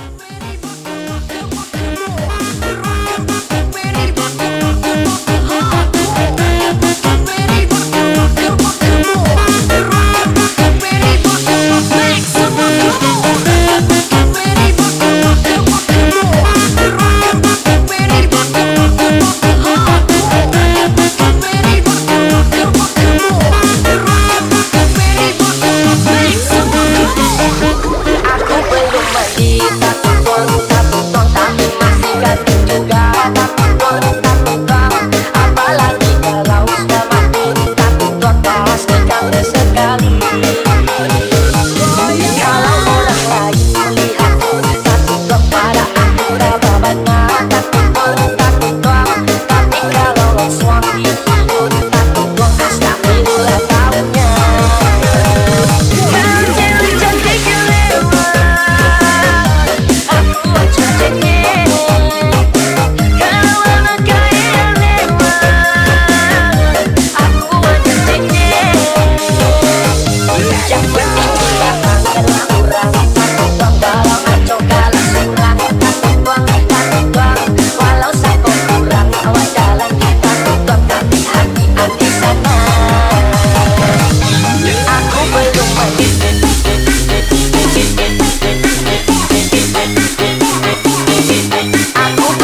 I've あ